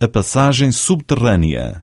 a passagem subterrânea.